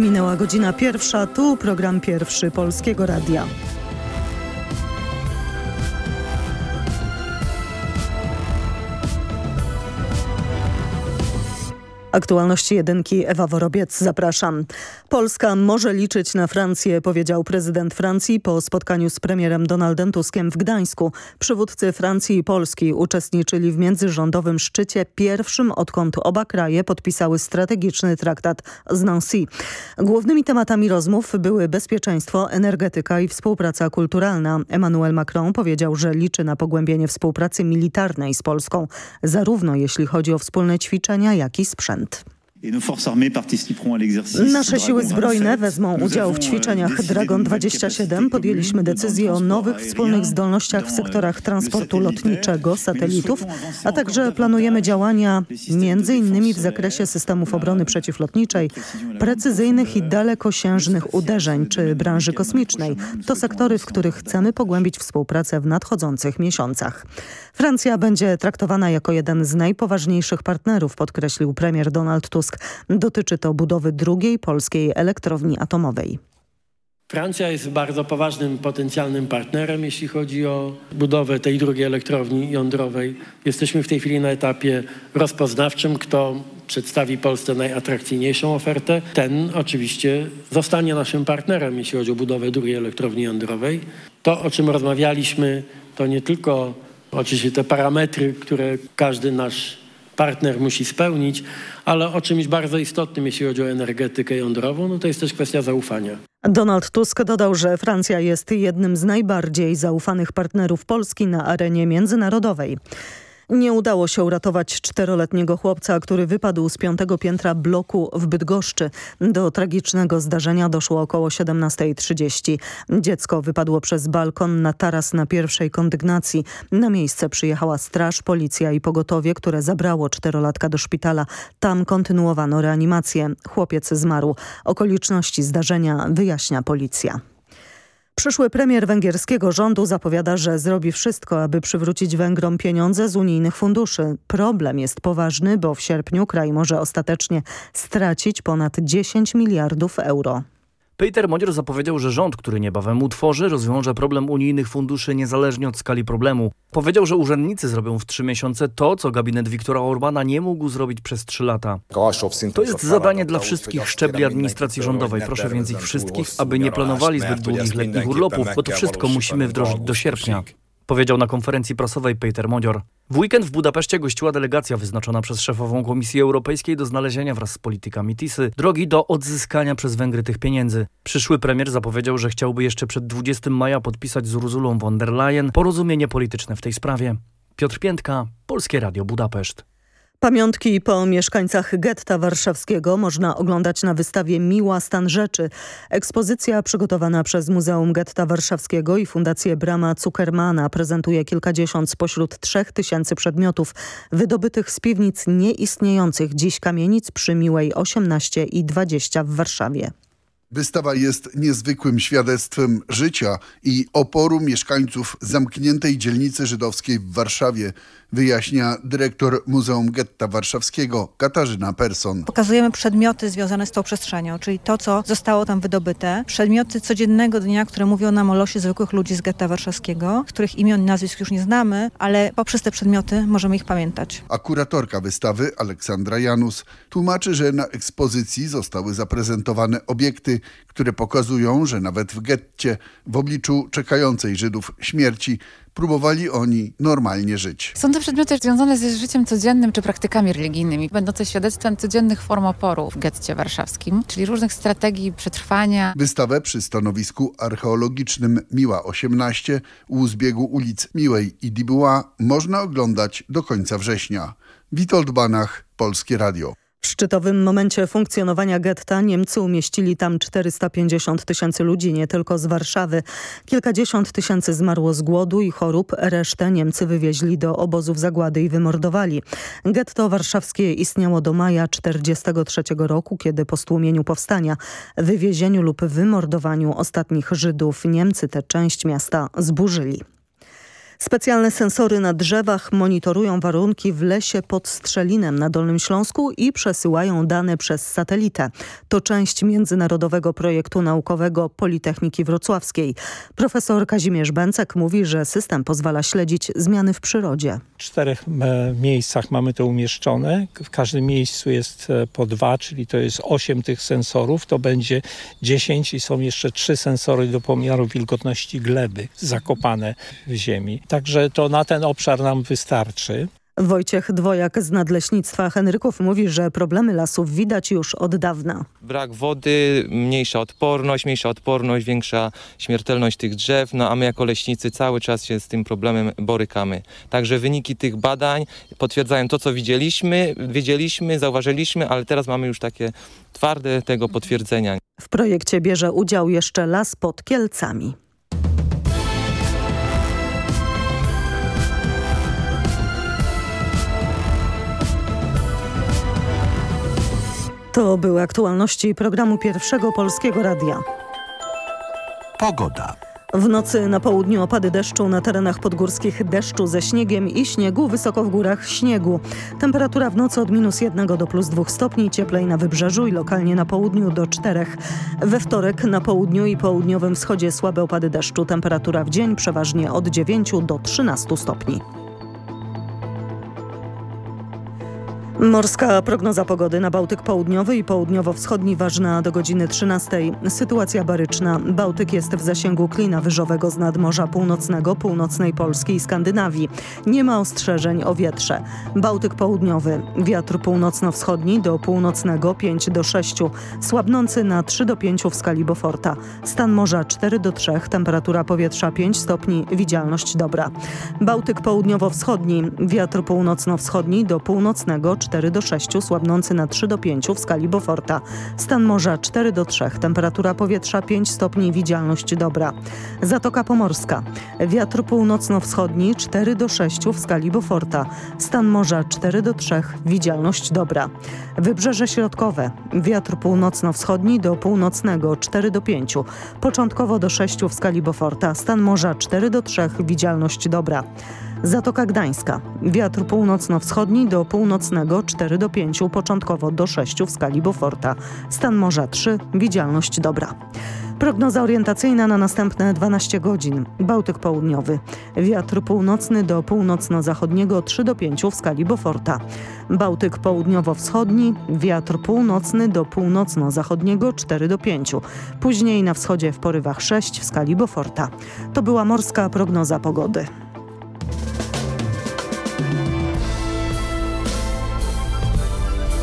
Minęła godzina pierwsza, tu program pierwszy Polskiego Radia. Aktualności jedynki Ewa Worobiec, zapraszam. Polska może liczyć na Francję, powiedział prezydent Francji po spotkaniu z premierem Donaldem Tuskiem w Gdańsku. Przywódcy Francji i Polski uczestniczyli w międzyrządowym szczycie, pierwszym odkąd oba kraje podpisały strategiczny traktat z Nancy. Głównymi tematami rozmów były bezpieczeństwo, energetyka i współpraca kulturalna. Emmanuel Macron powiedział, że liczy na pogłębienie współpracy militarnej z Polską, zarówno jeśli chodzi o wspólne ćwiczenia, jak i sprzęt. Nasze siły zbrojne wezmą udział w euh, ćwiczeniach Dragon 27. Podjęliśmy decyzję o nowych wspólnych zdolnościach w sektorach transportu lotniczego, satelitów, a także planujemy działania m.in. w zakresie systemów obrony przeciwlotniczej, precyzyjnych i dalekosiężnych uderzeń czy branży kosmicznej. To sektory, w których chcemy pogłębić współpracę w nadchodzących miesiącach. Francja będzie traktowana jako jeden z najpoważniejszych partnerów, podkreślił premier Donald Tusk. Dotyczy to budowy drugiej polskiej elektrowni atomowej. Francja jest bardzo poważnym potencjalnym partnerem, jeśli chodzi o budowę tej drugiej elektrowni jądrowej. Jesteśmy w tej chwili na etapie rozpoznawczym, kto przedstawi Polsce najatrakcyjniejszą ofertę. Ten oczywiście zostanie naszym partnerem, jeśli chodzi o budowę drugiej elektrowni jądrowej. To, o czym rozmawialiśmy, to nie tylko oczywiście te parametry, które każdy nasz partner musi spełnić, ale o czymś bardzo istotnym, jeśli chodzi o energetykę jądrową, no to jest też kwestia zaufania. Donald Tusk dodał, że Francja jest jednym z najbardziej zaufanych partnerów Polski na arenie międzynarodowej. Nie udało się uratować czteroletniego chłopca, który wypadł z piątego piętra bloku w Bydgoszczy. Do tragicznego zdarzenia doszło około 17.30. Dziecko wypadło przez balkon na taras na pierwszej kondygnacji. Na miejsce przyjechała straż, policja i pogotowie, które zabrało czterolatka do szpitala. Tam kontynuowano reanimację. Chłopiec zmarł. Okoliczności zdarzenia wyjaśnia policja. Przyszły premier węgierskiego rządu zapowiada, że zrobi wszystko, aby przywrócić Węgrom pieniądze z unijnych funduszy. Problem jest poważny, bo w sierpniu kraj może ostatecznie stracić ponad 10 miliardów euro. Peter Modior zapowiedział, że rząd, który niebawem utworzy, rozwiąże problem unijnych funduszy niezależnie od skali problemu. Powiedział, że urzędnicy zrobią w trzy miesiące to, co gabinet Viktora Orbana nie mógł zrobić przez trzy lata. To jest zadanie dla wszystkich szczebli administracji rządowej. Proszę więc ich wszystkich, aby nie planowali zbyt długich letnich urlopów, bo to wszystko musimy wdrożyć do sierpnia powiedział na konferencji prasowej Peter Modior. W weekend w Budapeszcie gościła delegacja wyznaczona przez szefową Komisji Europejskiej do znalezienia wraz z politykami TISY drogi do odzyskania przez Węgry tych pieniędzy. Przyszły premier zapowiedział, że chciałby jeszcze przed 20 maja podpisać z Urzulą von der Leyen porozumienie polityczne w tej sprawie. Piotr Piętka, Polskie Radio Budapeszt. Pamiątki po mieszkańcach getta warszawskiego można oglądać na wystawie Miła Stan Rzeczy. Ekspozycja przygotowana przez Muzeum Getta Warszawskiego i Fundację Brama Zuckermana prezentuje kilkadziesiąt spośród trzech tysięcy przedmiotów wydobytych z piwnic nieistniejących dziś kamienic przy Miłej 18 i 20 w Warszawie. Wystawa jest niezwykłym świadectwem życia i oporu mieszkańców zamkniętej dzielnicy żydowskiej w Warszawie wyjaśnia dyrektor Muzeum Getta Warszawskiego Katarzyna Persson. Pokazujemy przedmioty związane z tą przestrzenią, czyli to, co zostało tam wydobyte. Przedmioty codziennego dnia, które mówią nam o losie zwykłych ludzi z Getta Warszawskiego, których imion i nazwisk już nie znamy, ale poprzez te przedmioty możemy ich pamiętać. A kuratorka wystawy Aleksandra Janus tłumaczy, że na ekspozycji zostały zaprezentowane obiekty, które pokazują, że nawet w getcie w obliczu czekającej Żydów śmierci próbowali oni normalnie żyć. Są to przedmioty związane z życiem codziennym czy praktykami religijnymi, będące świadectwem codziennych form oporu w getcie warszawskim, czyli różnych strategii przetrwania. Wystawę przy stanowisku archeologicznym Miła 18 u zbiegu ulic Miłej i Dibuła można oglądać do końca września. Witold Banach, Polskie Radio. W szczytowym momencie funkcjonowania getta Niemcy umieścili tam 450 tysięcy ludzi, nie tylko z Warszawy. Kilkadziesiąt tysięcy zmarło z głodu i chorób, resztę Niemcy wywieźli do obozów zagłady i wymordowali. Getto warszawskie istniało do maja 1943 roku, kiedy po stłumieniu powstania, wywiezieniu lub wymordowaniu ostatnich Żydów Niemcy tę część miasta zburzyli. Specjalne sensory na drzewach monitorują warunki w lesie pod Strzelinem na Dolnym Śląsku i przesyłają dane przez satelitę. To część międzynarodowego projektu naukowego Politechniki Wrocławskiej. Profesor Kazimierz Bęcek mówi, że system pozwala śledzić zmiany w przyrodzie. W czterech e, miejscach mamy to umieszczone. W każdym miejscu jest e, po dwa, czyli to jest osiem tych sensorów. To będzie dziesięć i są jeszcze trzy sensory do pomiaru wilgotności gleby zakopane w ziemi. Także to na ten obszar nam wystarczy. Wojciech Dwojak z Nadleśnictwa Henryków mówi, że problemy lasów widać już od dawna. Brak wody, mniejsza odporność, mniejsza odporność, większa śmiertelność tych drzew, no a my jako leśnicy cały czas się z tym problemem borykamy. Także wyniki tych badań potwierdzają to, co widzieliśmy, wiedzieliśmy, zauważyliśmy, ale teraz mamy już takie twarde tego potwierdzenia. W projekcie bierze udział jeszcze las pod Kielcami. To były aktualności programu Pierwszego Polskiego Radia. Pogoda. W nocy na południu opady deszczu, na terenach podgórskich deszczu ze śniegiem i śniegu, wysoko w górach śniegu. Temperatura w nocy od minus 1 do plus 2 stopni, cieplej na wybrzeżu i lokalnie na południu do 4. We wtorek na południu i południowym wschodzie słabe opady deszczu. Temperatura w dzień przeważnie od 9 do 13 stopni. Morska prognoza pogody na Bałtyk Południowy i Południowo-Wschodni ważna do godziny 13. Sytuacja baryczna. Bałtyk jest w zasięgu klina wyżowego z nadmorza północnego, północnej Polski i Skandynawii. Nie ma ostrzeżeń o wietrze. Bałtyk Południowy. Wiatr północno-wschodni do północnego 5 do 6. Słabnący na 3 do 5 w skali. Stan morza 4 do 3. Temperatura powietrza 5 stopni. Widzialność dobra. Bałtyk Południowo-Wschodni. Wiatr północno-wschodni do północnego 4 do 6, słabnący na 3 do 5 w skali Beauforta. Stan morza 4 do 3, temperatura powietrza 5 stopni, widzialność dobra. Zatoka Pomorska. Wiatr północno-wschodni 4 do 6 w skali Beauforta. Stan morza 4 do 3, widzialność dobra. Wybrzeże Środkowe. Wiatr północno-wschodni do północnego 4 do 5. Początkowo do 6 w skali Beauforta. Stan morza 4 do 3, widzialność dobra. Zatoka Gdańska. Wiatr północno-wschodni do północnego 4 do 5, początkowo do 6 w skali Beauforta. Stan morza 3, widzialność dobra. Prognoza orientacyjna na następne 12 godzin. Bałtyk południowy. Wiatr północny do północno-zachodniego 3 do 5 w skali Beauforta. Bałtyk południowo-wschodni. Wiatr północny do północno-zachodniego 4 do 5. Później na wschodzie w porywach 6 w skali Beauforta. To była morska prognoza pogody.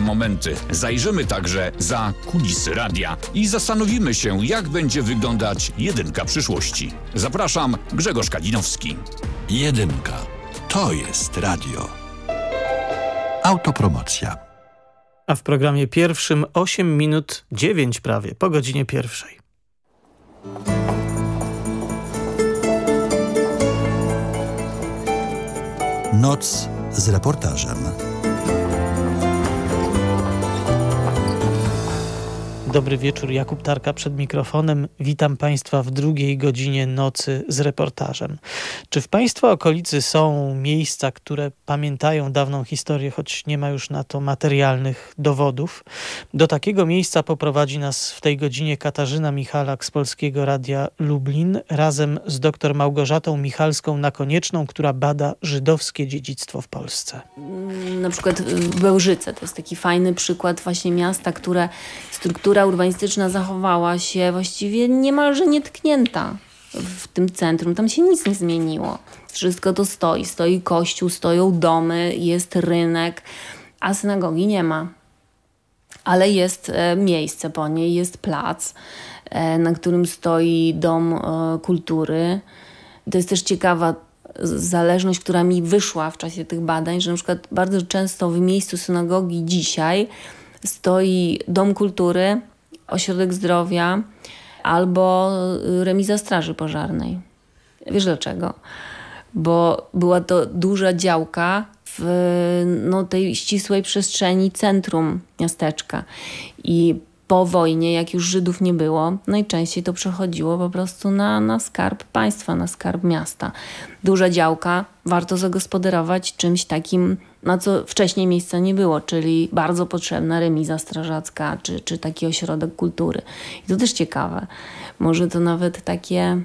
momenty. Zajrzymy także za kulisy radia i zastanowimy się, jak będzie wyglądać jedynka przyszłości. Zapraszam, Grzegorz Kalinowski. Jedynka. To jest radio. Autopromocja. A w programie pierwszym 8 minut 9 prawie po godzinie pierwszej. Noc z reportażem. Dobry wieczór, Jakub Tarka przed mikrofonem. Witam Państwa w drugiej godzinie nocy z reportażem. Czy w Państwa okolicy są miejsca, które pamiętają dawną historię, choć nie ma już na to materialnych dowodów? Do takiego miejsca poprowadzi nas w tej godzinie Katarzyna Michalak z Polskiego Radia Lublin razem z dr Małgorzatą Michalską Nakonieczną, która bada żydowskie dziedzictwo w Polsce. Na przykład Bełżyce to jest taki fajny przykład właśnie miasta, które struktura urbanistyczna zachowała się właściwie niemalże nietknięta w tym centrum. Tam się nic nie zmieniło. Wszystko to stoi. Stoi kościół, stoją domy, jest rynek, a synagogi nie ma. Ale jest e, miejsce po niej, jest plac, e, na którym stoi dom e, kultury. To jest też ciekawa zależność, która mi wyszła w czasie tych badań, że na przykład bardzo często w miejscu synagogi dzisiaj stoi dom kultury, ośrodek zdrowia albo remiza straży pożarnej. Wiesz dlaczego? Bo była to duża działka w no, tej ścisłej przestrzeni centrum miasteczka. I po wojnie, jak już Żydów nie było, najczęściej to przechodziło po prostu na, na skarb państwa, na skarb miasta. Duża działka, warto zagospodarować czymś takim, na co wcześniej miejsca nie było, czyli bardzo potrzebna remiza strażacka, czy, czy taki ośrodek kultury. I to też ciekawe. Może to nawet takie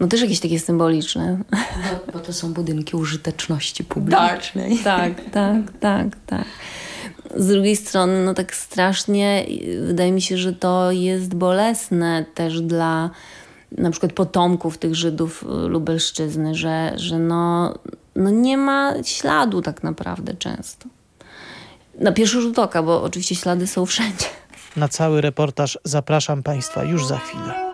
no też jakieś takie symboliczne. Bo, bo to są budynki użyteczności publicznej. Tak, tak, tak, tak, tak. Z drugiej strony, no tak strasznie wydaje mi się, że to jest bolesne też dla na przykład potomków tych Żydów y, Lubelszczyzny, że, że no, no nie ma śladu tak naprawdę często. Na pierwszy rzut oka, bo oczywiście ślady są wszędzie. Na cały reportaż zapraszam Państwa już za chwilę.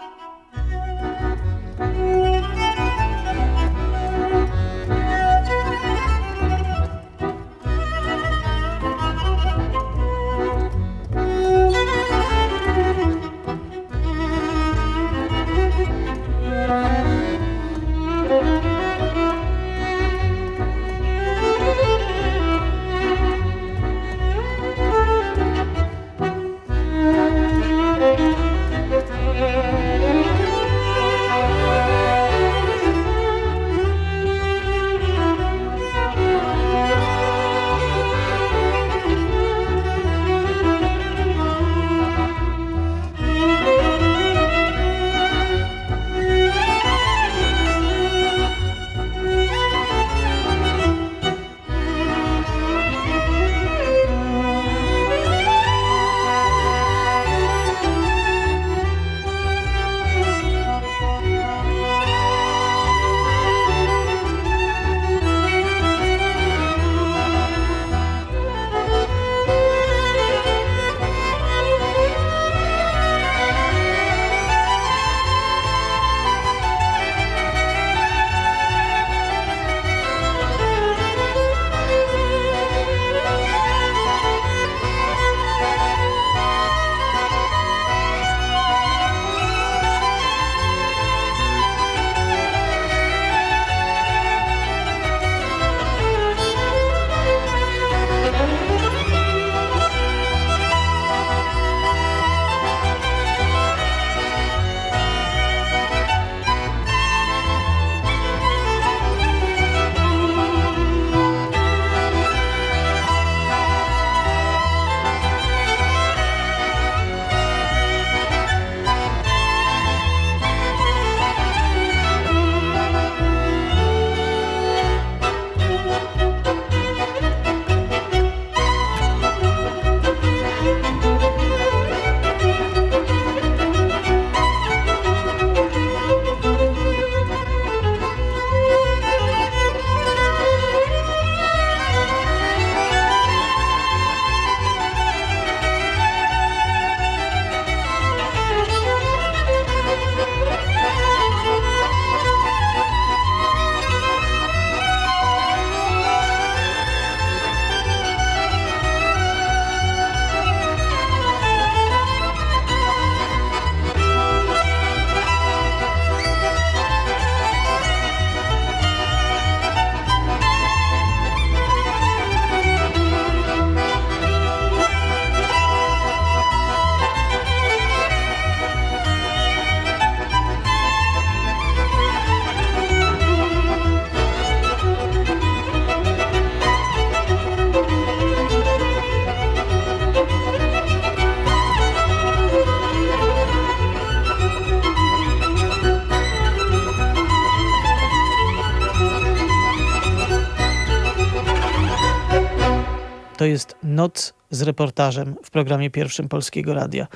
To jest Noc z reportażem w programie pierwszym Polskiego Radia.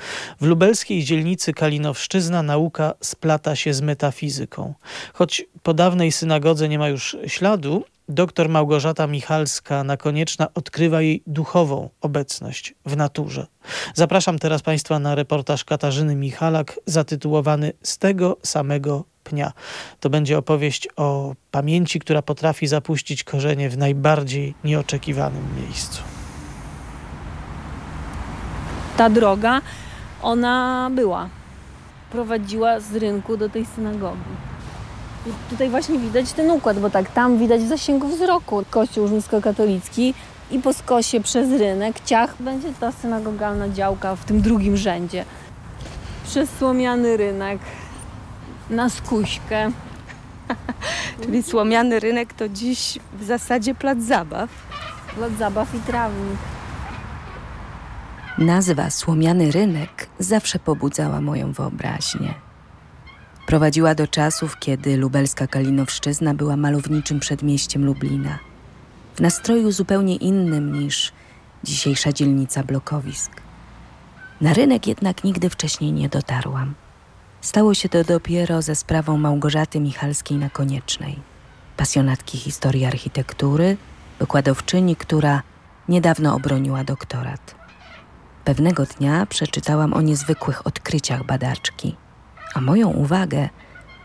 W lubelskiej dzielnicy Kalinowszczyzna nauka splata się z metafizyką. Choć po dawnej synagodze nie ma już śladu, Doktor Małgorzata Michalska na konieczna odkrywa jej duchową obecność w naturze. Zapraszam teraz Państwa na reportaż Katarzyny Michalak zatytułowany Z tego samego pnia. To będzie opowieść o pamięci, która potrafi zapuścić korzenie w najbardziej nieoczekiwanym miejscu. Ta droga, ona była. Prowadziła z rynku do tej synagogi. I tutaj właśnie widać ten układ, bo tak, tam widać w zasięgu wzroku kościół rzymskokatolicki i po skosie przez rynek ciach będzie ta synagogalna działka w tym drugim rzędzie. Przez słomiany rynek, na skuśkę. Czyli słomiany rynek to dziś w zasadzie plac zabaw. Plac zabaw i trawnik. Nazwa Słomiany Rynek zawsze pobudzała moją wyobraźnię. Prowadziła do czasów, kiedy lubelska Kalinowszczyzna była malowniczym przedmieściem Lublina. W nastroju zupełnie innym niż dzisiejsza dzielnica blokowisk. Na rynek jednak nigdy wcześniej nie dotarłam. Stało się to dopiero ze sprawą Małgorzaty Michalskiej na Koniecznej, pasjonatki historii architektury, wykładowczyni, która niedawno obroniła doktorat. Pewnego dnia przeczytałam o niezwykłych odkryciach badaczki – a moją uwagę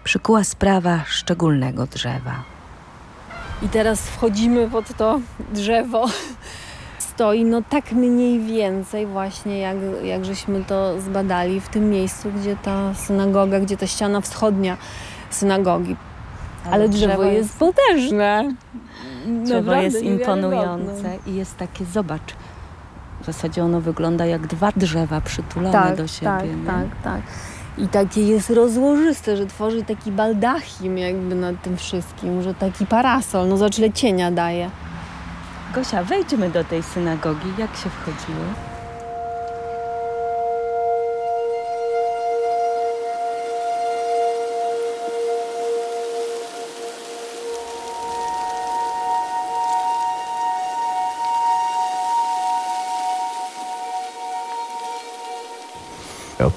przykuła sprawa szczególnego drzewa. I teraz wchodzimy pod to drzewo. Stoi no tak mniej więcej właśnie, jak, jak żeśmy to zbadali w tym miejscu, gdzie ta synagoga, gdzie ta ściana wschodnia synagogi. Ale, Ale drzewo, drzewo, jest potężne. Drzewo Naprawdę jest imponujące i jest takie, zobacz, w zasadzie ono wygląda jak dwa drzewa przytulone tak, do siebie. Tak, nie? tak, tak i takie jest rozłożyste, że tworzy taki baldachim jakby nad tym wszystkim, że taki parasol, no zobacz cienia daje. Gosia, wejdźmy do tej synagogi. Jak się wchodziło?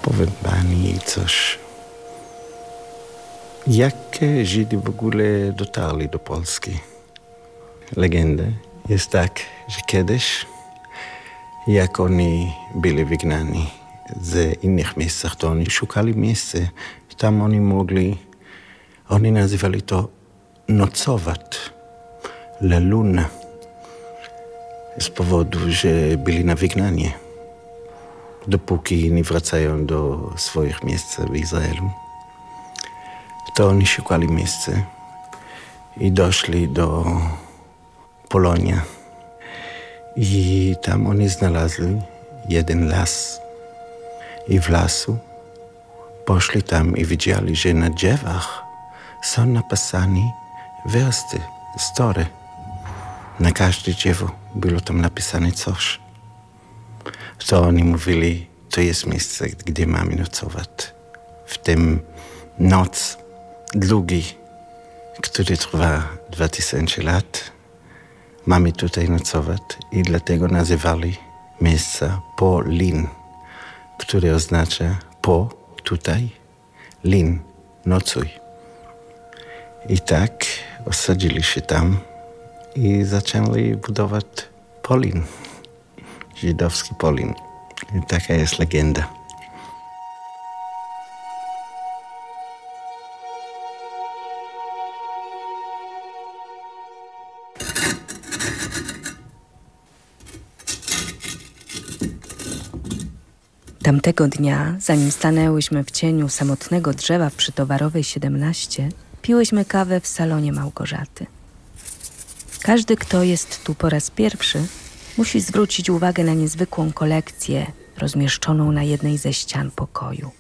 Opowiem pani coś. Jak Żydzi w ogóle dotarli do Polski? Legenda jest tak, że kiedyś, jak oni byli wygnani z innych miejsc, to oni szukali miejsce, tam oni mogli, oni nazywali to nocować, leluna, z powodu, że byli na wygnanie dopóki nie wracają do swoich miejsc w Izraelu. To oni szukali miejsca i doszli do Polonia. I tam oni znaleźli jeden las. I w lasu poszli tam i widzieli, że na drzewach są napisane wersy, story. Na każde drzewo było tam napisane coś to oni mówili, to jest miejsce, gdzie mamy nocować. W tym noc długi, który trwa 2000 lat, mamy tutaj nocować i dlatego nazywali miejsca po lin, które oznacza po tutaj, lin, nocuj. I tak osadzili się tam i zaczęli budować polin żydowski Polin. I taka jest legenda. Tamtego dnia, zanim stanęłyśmy w cieniu samotnego drzewa przy Towarowej 17, piłyśmy kawę w salonie Małgorzaty. Każdy, kto jest tu po raz pierwszy, musi zwrócić uwagę na niezwykłą kolekcję rozmieszczoną na jednej ze ścian pokoju.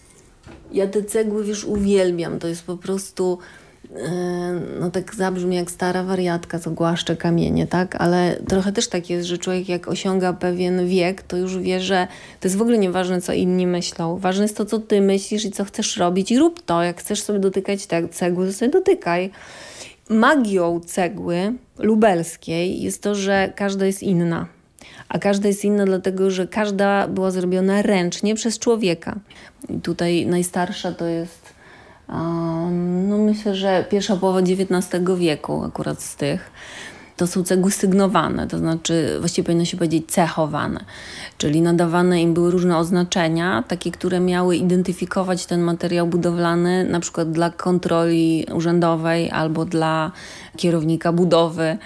Ja te cegły już uwielbiam. To jest po prostu e, no tak zabrzmi jak stara wariatka, co głaszcze kamienie, tak? Ale trochę też tak jest, że człowiek jak osiąga pewien wiek, to już wie, że to jest w ogóle nieważne, co inni myślą. Ważne jest to, co ty myślisz i co chcesz robić i rób to. Jak chcesz sobie dotykać te cegły, to sobie dotykaj. Magią cegły lubelskiej jest to, że każda jest inna a każda jest inna dlatego, że każda była zrobiona ręcznie przez człowieka. I tutaj najstarsza to jest, um, no myślę, że pierwsza połowa XIX wieku akurat z tych. To są cegły sygnowane, to znaczy właściwie powinno się powiedzieć cechowane, czyli nadawane im były różne oznaczenia, takie, które miały identyfikować ten materiał budowlany, na przykład dla kontroli urzędowej albo dla kierownika budowy.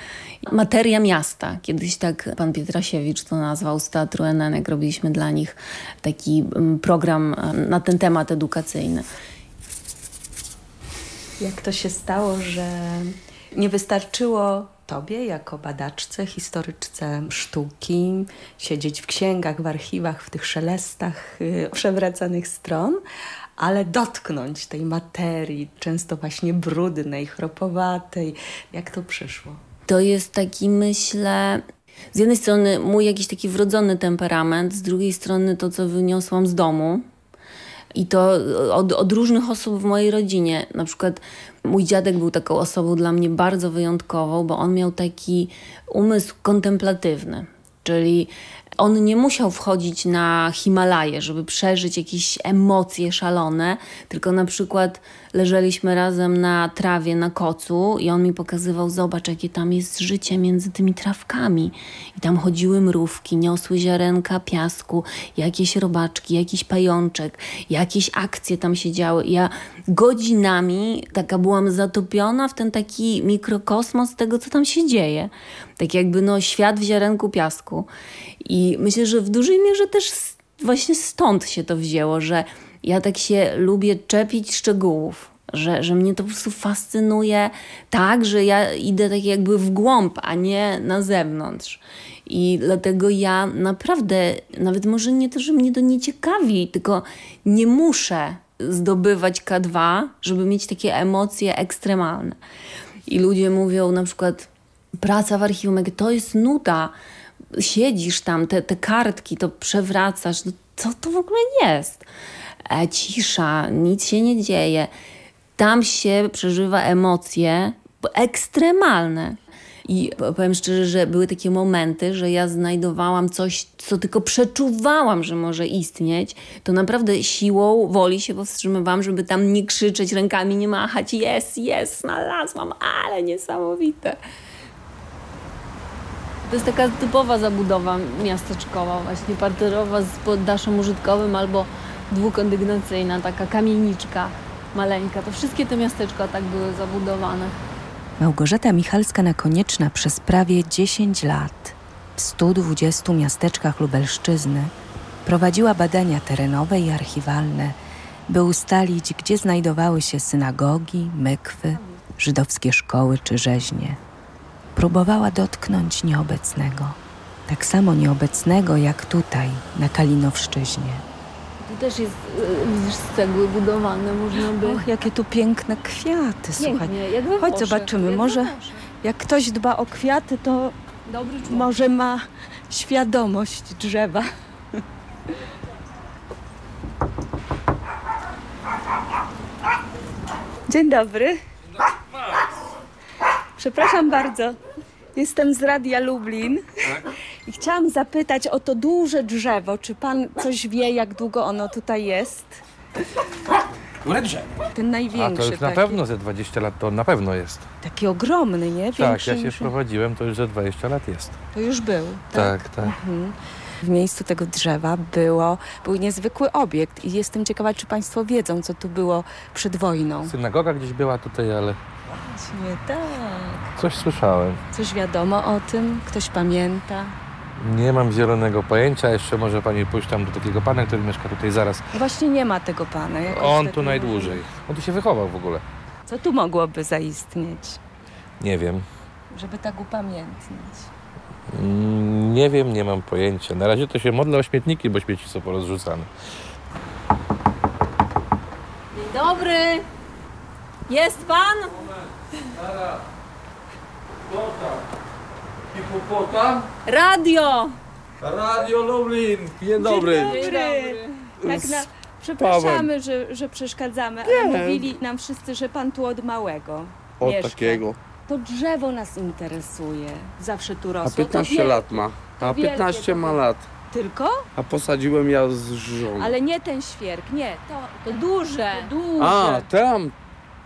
Materia miasta. Kiedyś tak pan Pietrasiewicz to nazwał z Teatru NN, jak robiliśmy dla nich taki mm, program na ten temat edukacyjny. Jak to się stało, że nie wystarczyło Tobie, jako badaczce, historyczce sztuki, siedzieć w księgach, w archiwach, w tych szelestach yy, przewracanych stron, ale dotknąć tej materii, często właśnie brudnej, chropowatej. Jak to przyszło? To jest taki, myślę, z jednej strony mój jakiś taki wrodzony temperament, z drugiej strony to, co wyniosłam z domu. I to od, od, różnych osób w mojej rodzinie. Na przykład mój dziadek był taką osobą dla mnie bardzo wyjątkową, bo on miał taki umysł kontemplatywny. Czyli on nie musiał wchodzić na Himalaje, żeby przeżyć jakieś emocje szalone, tylko na przykład leżeliśmy razem na trawie, na kocu i on mi pokazywał, zobacz jakie tam jest życie między tymi trawkami. I tam chodziły mrówki, niosły ziarenka piasku, jakieś robaczki, jakiś pajączek, jakieś akcje tam się działy. Ja godzinami taka byłam zatopiona w ten taki mikrokosmos tego, co tam się dzieje. Tak jakby no świat w ziarenku piasku. I myślę, że w dużej mierze też właśnie stąd się to wzięło, że ja tak się lubię czepić szczegółów, że, że mnie to po prostu fascynuje tak, że ja idę tak jakby w głąb, a nie na zewnątrz. I dlatego ja naprawdę, nawet może nie to, że mnie to nie ciekawi, tylko nie muszę zdobywać K2, żeby mieć takie emocje ekstremalne. I ludzie mówią na przykład, praca w archiwum, to jest nuda. Siedzisz tam, te, te kartki, to przewracasz. No, co to w ogóle jest? E, cisza, nic się nie dzieje. Tam się przeżywa emocje ekstremalne. I powiem szczerze, że były takie momenty, że ja znajdowałam coś, co tylko przeczuwałam, że może istnieć. To naprawdę siłą woli się powstrzymywałam, żeby tam nie krzyczeć, rękami nie machać. Jest, jest, znalazłam, ale niesamowite. To jest taka typowa zabudowa miasteczkowa, właśnie parterowa z poddaszem użytkowym albo dwukondygnacyjna, taka kamieniczka maleńka. To wszystkie te miasteczka tak były zabudowane. Małgorzata Michalska na Konieczna przez prawie 10 lat w 120 miasteczkach Lubelszczyzny prowadziła badania terenowe i archiwalne, by ustalić, gdzie znajdowały się synagogi, mykwy, żydowskie szkoły czy rzeźnie. Próbowała dotknąć nieobecnego, tak samo nieobecnego jak tutaj, na Kalinowszczyźnie. Też jest, widzisz, z cegły budowane, można by... Och, jakie tu piękne kwiaty, słuchaj. Jak Chodź Włoszech, zobaczymy, jak może jak ktoś dba o kwiaty, to Dobry może ma świadomość drzewa. Dzień dobry. Przepraszam bardzo. Jestem z Radia Lublin i chciałam zapytać o to duże drzewo. Czy pan coś wie, jak długo ono tutaj jest? Które drzewo? Ten A największy. to już na taki. pewno ze 20 lat to na pewno jest. Taki ogromny, nie? tak, Większy ja się niż- wprowadziłem, to już ze 20 lat jest. To już był. Tak, tak. Mhm. W miejscu tego drzewa było, był niezwykły obiekt i jestem ciekawa, czy Państwo wiedzą, co tu było przed wojną. Synagoga gdzieś była tutaj, ale Właśnie tak. coś słyszałem. Coś wiadomo o tym? Ktoś pamięta? Nie mam zielonego pojęcia. Jeszcze może pani pójść tam do takiego pana, który mieszka tutaj zaraz. Właśnie nie ma tego pana. jakoś On tak tu nie najdłużej. On tu się wychował w ogóle. Co tu mogłoby zaistnieć, Nie wiem. żeby tak upamiętnić? Mm, Nie wiem, nie mam pojęcia. Na razie to się modlę o śmietniki, bo śmieci są porozrzucane. Dzień dobry! Jest pan? Hipopotam? Radio! Radio Lublin. Dzień dobry. Dzień dobry. Tak na... Przepraszamy, że, że przeszkadzamy, ale Nie. mówili nam wszyscy, że pan tu od małego Od mieszka. takiego. To drzewo nas interesuje. Zawsze tu A rosło. To 15 wielkie. lat ma. A To wielkie 15 to ma lat. Tylko? A posadziłem ja z żoną. Ale nie ten świerk, nie. To, to duże. duże. A, tam,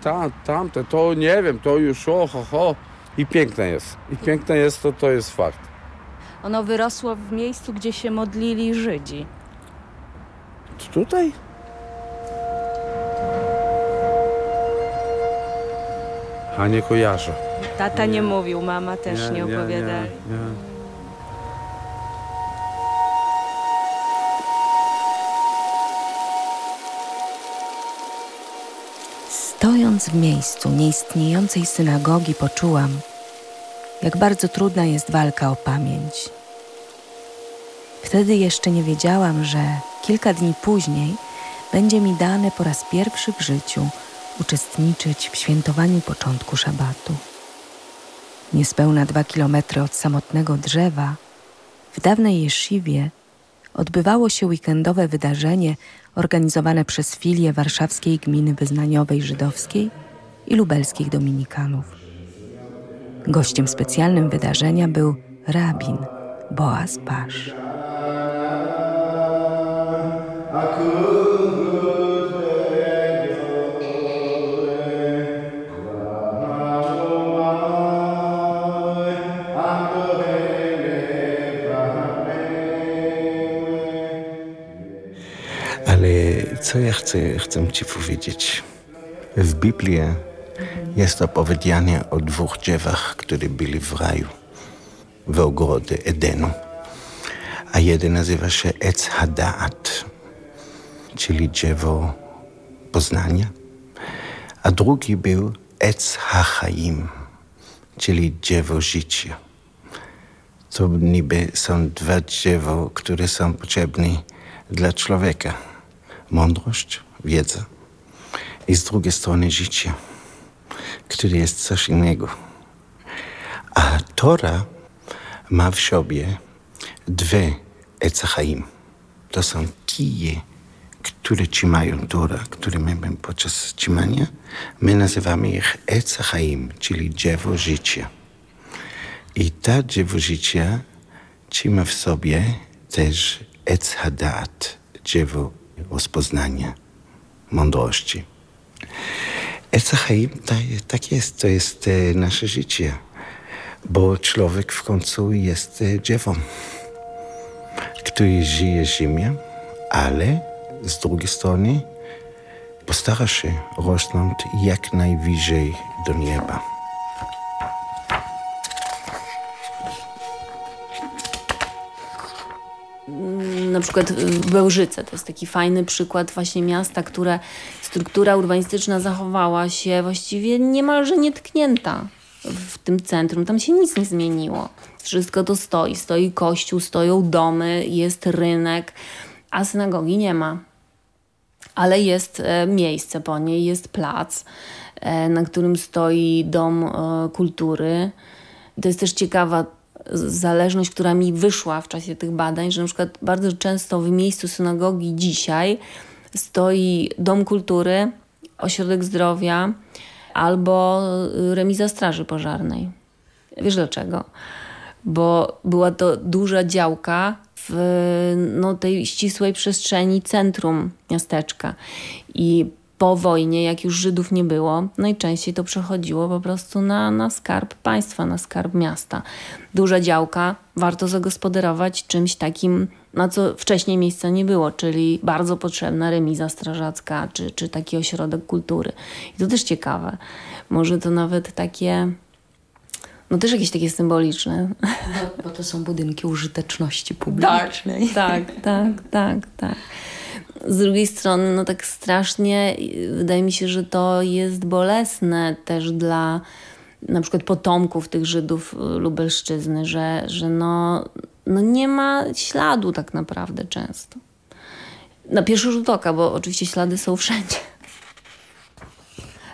tam, tamte, to nie wiem, to już o, ho, ho. I piękne jest. I piękne jest, to to jest fakt. Ono wyrosło w miejscu, gdzie się modlili Żydzi. Tutaj? A nie kojarzę. Tata nie, mówił, mama też nie, nie, opowiadali. nie. W miejscu nieistniejącej synagogi, poczułam, jak bardzo trudna jest walka o pamięć. Wtedy jeszcze nie wiedziałam, że kilka dni później będzie mi dane po raz pierwszy w życiu uczestniczyć w świętowaniu początku szabatu. Niespełna dwa kilometry od samotnego drzewa, w dawnej Jesziwie odbywało się weekendowe wydarzenie organizowane przez filię warszawskiej gminy wyznaniowej żydowskiej i lubelskich dominikanów. Gościem specjalnym wydarzenia był rabin Boaz Pasz. Ale co ja chcę, chcę ci powiedzieć? W Biblii jest opowiedzianie o dwóch drzewach, które byli w raju, w ogrodzie Edenu. A jeden nazywa się Ec Hadaat, czyli drzewo poznania, a drugi był Ec Hachaim, czyli drzewo życia. To niby są dwa drzewa, które są potrzebne dla człowieka. Mądrość, wiedza i z drugiej strony życie, które jest coś innego. A Tora ma w sobie dwie Ecachaim. To są kije, które trzymają Tora, które mamy podczas trzymania. My nazywamy ich Ecachaim, czyli drzewo życia. I ta drzewo życia trzyma w sobie też Ec Hadat, drzewo rozpoznania, mądrości. Ec Haim, tak, jest, to jest e, nasze życie, bo człowiek w końcu jest e, drzewem, który żyje ziemię, ale z drugiej strony postara się rosnąć jak najwyżej do nieba. Na przykład w Bełżyce. To jest taki fajny przykład właśnie miasta, które struktura urbanistyczna zachowała się właściwie niemalże nietknięta w tym centrum. Tam się nic nie zmieniło. Wszystko to stoi. Stoi kościół, stoją domy, jest rynek, a synagogi nie ma. Ale jest e, miejsce po niej, jest plac, e, na którym stoi dom e, kultury. To jest też ciekawa zależność, która mi wyszła w czasie tych badań, że na przykład bardzo często w miejscu synagogi dzisiaj stoi dom kultury, ośrodek zdrowia albo remiza straży pożarnej. Wiesz dlaczego? Bo była to duża działka w no, tej ścisłej przestrzeni centrum miasteczka i po wojnie, jak już Żydów nie było, najczęściej to przechodziło po prostu na, na skarb państwa, na skarb miasta. Duża działka, warto zagospodarować czymś takim, na co wcześniej miejsca nie było, czyli bardzo potrzebna remiza strażacka, czy, czy taki ośrodek kultury. I to też ciekawe. Może to nawet takie, no też jakieś takie symboliczne. Bo, bo to są budynki użyteczności publicznej. Tak, tak, tak, tak. Z drugiej strony, no tak strasznie wydaje mi się, że to jest bolesne też dla na przykład potomków tych Żydów Lubelszczyzny, że, że no, no nie ma śladu tak naprawdę często. Na pierwszy rzut oka, bo oczywiście ślady są wszędzie.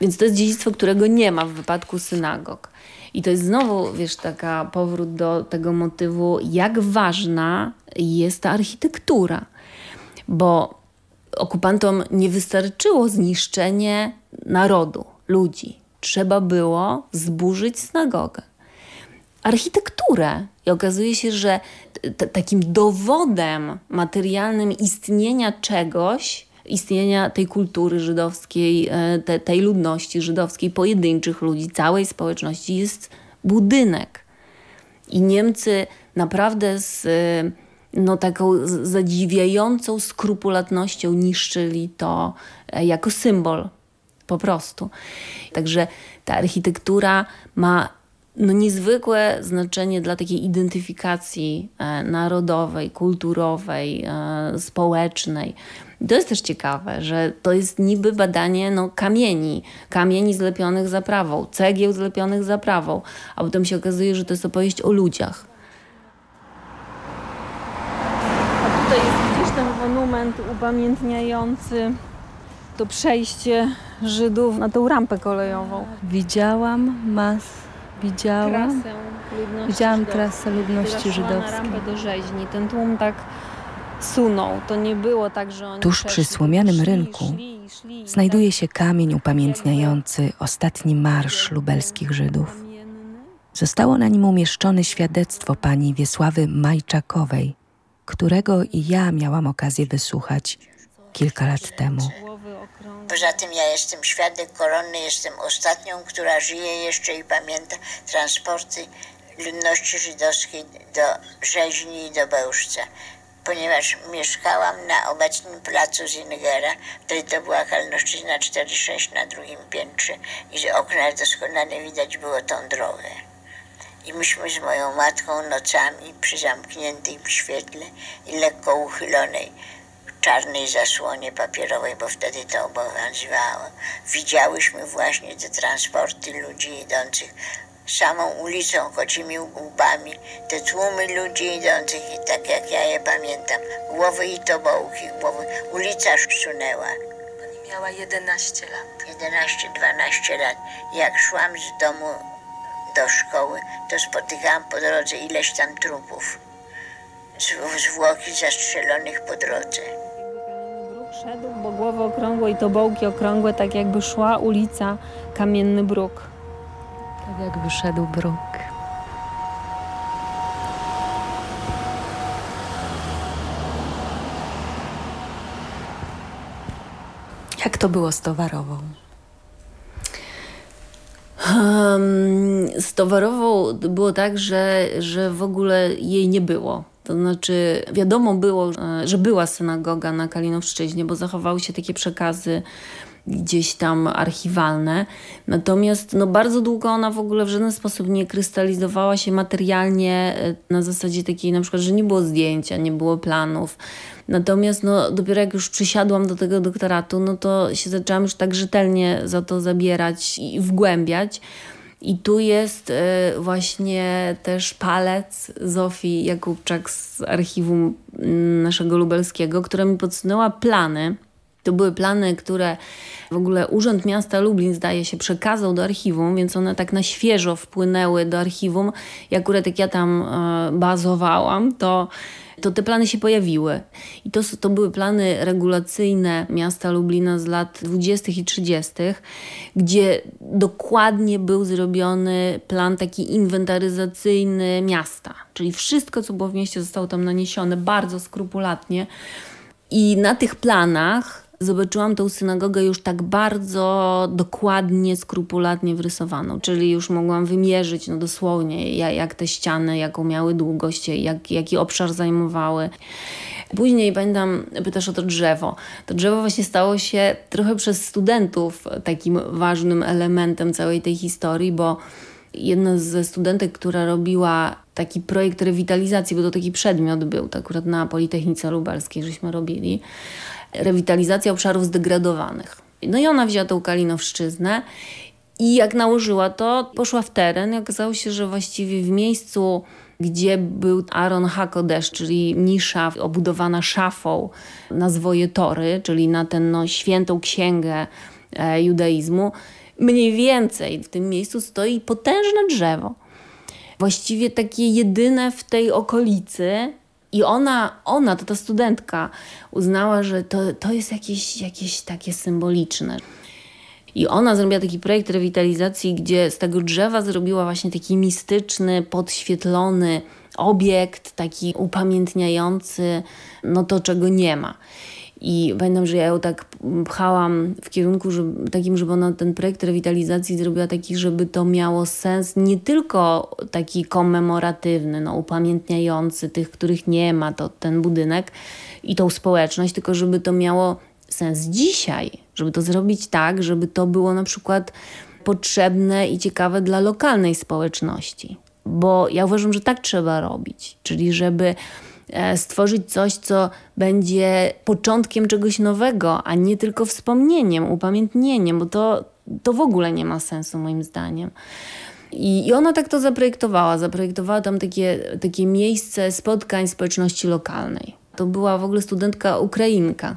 Więc to jest dziedzictwo, którego nie ma w wypadku synagog. I to jest znowu, wiesz, taka powrót do tego motywu, jak ważna jest ta architektura. Bo okupantom nie wystarczyło zniszczenie narodu, ludzi. trzeba było zburzyć synagogę. Architekturę. I okazuje się, że takim dowodem materialnym istnienia czegoś, istnienia tej kultury żydowskiej, e, te, tej ludności żydowskiej, pojedynczych ludzi, całej społeczności jest budynek. I Niemcy naprawdę z no, taką zadziwiającą skrupulatnością niszczyli to e, jako symbol po prostu. Także ta architektura ma no, niezwykłe znaczenie dla takiej identyfikacji e, narodowej, kulturowej, e, społecznej. to jest też ciekawe, że to jest niby badanie no, kamieni, kamieni zlepionych zaprawą, cegieł zlepionych zaprawą, a potem się okazuje, że to jest opowieść o ludziach. A tutaj jest gdzieś ten monument upamiętniający to przejście Żydów na tą rampę kolejową. Widziałam mas Widziałam. Trasę ludności Widziałam żydowskiej, trasę ludności żydowskiej. na rampę do rzeźni. Ten tłum tak sunął. To nie było tak, że oni Tuż przy przeszli, słomianym szli, rynku szli, szli, tak znajduje się kamień upamiętniający ostatni marsz lubelskich Żydów. Zostało na nim umieszczone świadectwo pani Wiesławy Majczakowej, którego i ja miałam okazję wysłuchać kilka lat temu. Poza tym ja jestem świadek koronny, jestem ostatnią, która żyje jeszcze i pamięta transporty ludności żydowskiej do Rzeźni i do Bełżca. Ponieważ mieszkałam na obecnym placu Zingera, wtedy to była Kalnoszczyzna 46 na drugim piętrze i z okna doskonale widać było tą drogę. I myśmy z moją matką nocami przy zamkniętym świetle i lekko uchylonej czarnej zasłonie papierowej, bo wtedy to obowiązywało. Widziałyśmy właśnie te transporty ludzi idących samą ulicą, kocimi łbami, te tłumy ludzi idących i tak jak ja je pamiętam, głowy i tobołki, głowy. Ulica sunęła. Pani miała 11 lat. 11-12 lat. Jak szłam z domu do szkoły, to spotykałam po drodze ileś tam trupów. Zwłoki zastrzelonych po drodze. Szedł, bo głowy okrągłe i tobołki okrągłe, tak jakby szła ulica Kamienny Bruk. Tak jakby szedł bruk. Jak to było z towarową? Um, z towarową było tak, że, że w ogóle jej nie było. To znaczy, wiadomo było, że była synagoga na Kalinowszczyźnie, bo zachowały się takie przekazy gdzieś tam archiwalne. Natomiast no, bardzo długo ona w ogóle w żaden sposób nie krystalizowała się materialnie na zasadzie takiej na przykład, że nie było zdjęcia, nie było planów. Natomiast no, dopiero jak już przysiadłam do tego doktoratu, no to się zaczęłam już tak rzetelnie za to zabierać i wgłębiać. I tu jest właśnie też palec Zofii Jakubczak z archiwum naszego lubelskiego, która mi podsunęła plany. To były plany, które w ogóle Urząd Miasta Lublin zdaje się przekazał do archiwum, więc one tak na świeżo wpłynęły do archiwum. I akurat jak ja tam bazowałam, to to te plany się pojawiły. I to, to były plany regulacyjne miasta Lublina z lat 20. i 30., gdzie dokładnie był zrobiony plan taki inwentaryzacyjny miasta. Czyli wszystko, co było w mieście, zostało tam naniesione bardzo skrupulatnie. I na tych planach zobaczyłam tą synagogę już tak bardzo dokładnie, skrupulatnie wrysowaną. Czyli już mogłam wymierzyć no dosłownie, jak te ściany, jaką miały długość, jak, jaki obszar zajmowały. Później pamiętam, pytasz o to drzewo. To drzewo właśnie stało się trochę przez studentów takim ważnym elementem całej tej historii, bo jedna ze studentek, która robiła taki projekt rewitalizacji, bo to taki przedmiot był, to akurat na Politechnice Lubelskiej żeśmy robili, rewitalizacja obszarów zdegradowanych. No i ona wzięła tą Kalinowszczyznę i jak nałożyła to, poszła w teren okazało się, że właściwie w miejscu, gdzie był Aaron Hakodesz, czyli nisza obudowana szafą na zwoje Tory, czyli na tę no, świętą księgę e, judaizmu, mniej więcej w tym miejscu stoi potężne drzewo. Właściwie takie jedyne w tej okolicy, i ona, ona, to ta studentka, uznała, że to, to jest jakieś, jakieś takie symboliczne. I ona zrobiła taki projekt rewitalizacji, gdzie z tego drzewa zrobiła właśnie taki mistyczny, podświetlony obiekt, taki upamiętniający no to, czego nie ma. I pamiętam, że ja ją tak pchałam w kierunku żeby, takim, żeby ona ten projekt rewitalizacji zrobiła taki, żeby to miało sens nie tylko taki komemoratywny, no, upamiętniający tych, których nie ma, to ten budynek i tą społeczność, tylko żeby to miało sens dzisiaj, żeby to zrobić tak, żeby to było na przykład potrzebne i ciekawe dla lokalnej społeczności. Bo ja uważam, że tak trzeba robić, czyli żeby stworzyć coś, co będzie początkiem czegoś nowego, a nie tylko wspomnieniem, upamiętnieniem, bo to, to w ogóle nie ma sensu moim zdaniem. I, I ona tak to zaprojektowała. Zaprojektowała tam takie, takie miejsce spotkań społeczności lokalnej. To była w ogóle studentka Ukrainka,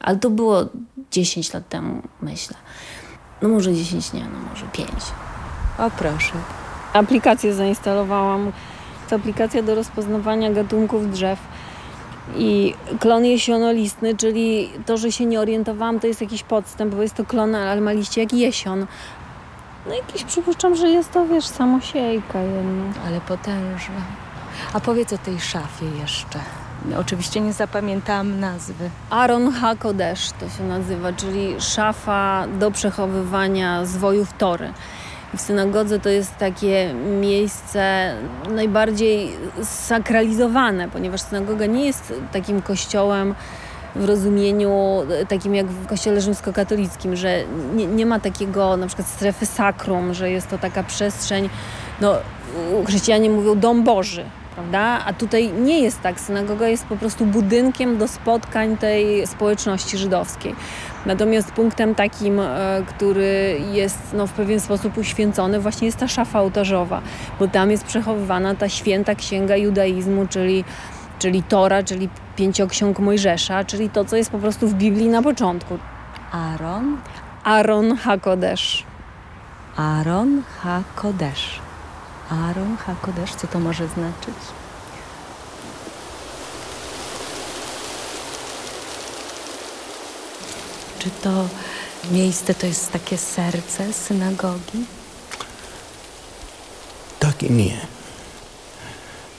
ale to było 10 lat temu, myślę. No może 10 nie, no może 5. O proszę. Aplikację zainstalowałam. Aplikacja do rozpoznawania gatunków drzew. I klon jesionolistny, czyli to, że się nie orientowałam, to jest jakiś podstęp, bo jest to klon, ale ma liście jak jesion. No jakiś przypuszczam, że jest to, wiesz, samosiejka jedna. Ale potężna. A powiedz o tej szafie jeszcze. Oczywiście nie zapamiętałam nazwy. Aaron HaKodesh to się nazywa, czyli szafa do przechowywania zwojów Tory. W synagodze to jest takie miejsce najbardziej sakralizowane, ponieważ synagoga nie jest takim kościołem w rozumieniu takim jak w kościele rzymskokatolickim, że nie, nie ma takiego na przykład strefy sakrum, że jest to taka przestrzeń, no chrześcijanie mówią dom Boży, prawda? A tutaj nie jest tak. Synagoga jest po prostu budynkiem do spotkań tej społeczności żydowskiej. Natomiast punktem takim, e, który jest no, w pewien sposób uświęcony, właśnie jest ta szafa ołtarzowa, bo tam jest przechowywana ta święta księga judaizmu, czyli, czyli Tora, czyli pięcioksiąg Mojżesza, czyli to, co jest po prostu w Biblii na początku. Aaron? Aaron HaKodesh. Aaron HaKodesh. Aaron HaKodesh, co to może znaczyć? Czy to miejsce to jest takie serce synagogi? Tak i nie.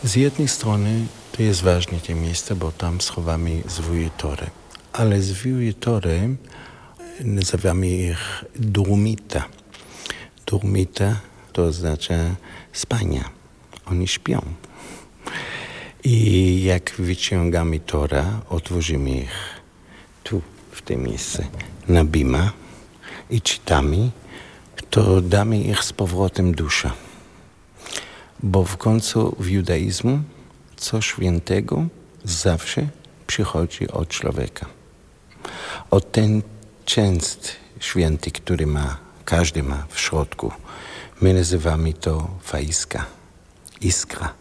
Z jednej strony to jest ważne to miejsce, bo tam schowamy zwoje tory. Ale zwoje tory nazywamy ich durmita. Durmita to oznacza spania. Oni śpią. I jak wyciągamy tora, otworzymy ich tu, w tym miejscu, na bima i czytamy, to damy ich z powrotem dusza. Bo w końcu w judaizmu co świętego zawsze przychodzi od człowieka. O ten częst święty, który ma, każdy ma w środku. My nazywamy to faiska, iskra,